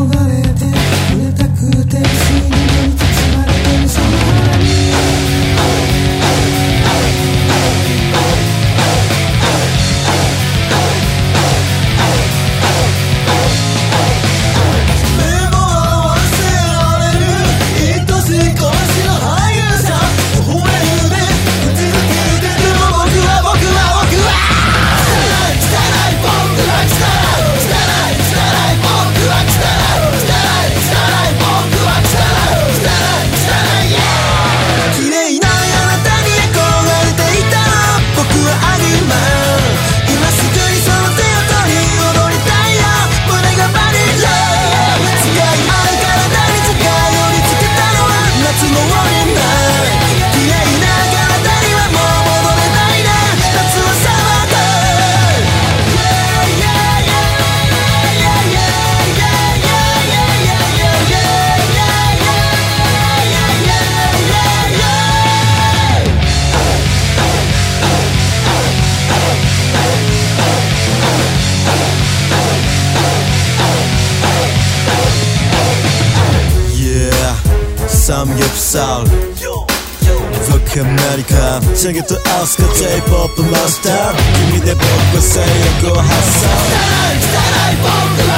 forgot it. 삼겹살 Look America Take it to Oscar Tape up the master Give me the book and say you go hustle Lifestyle, lifestyle, lifestyle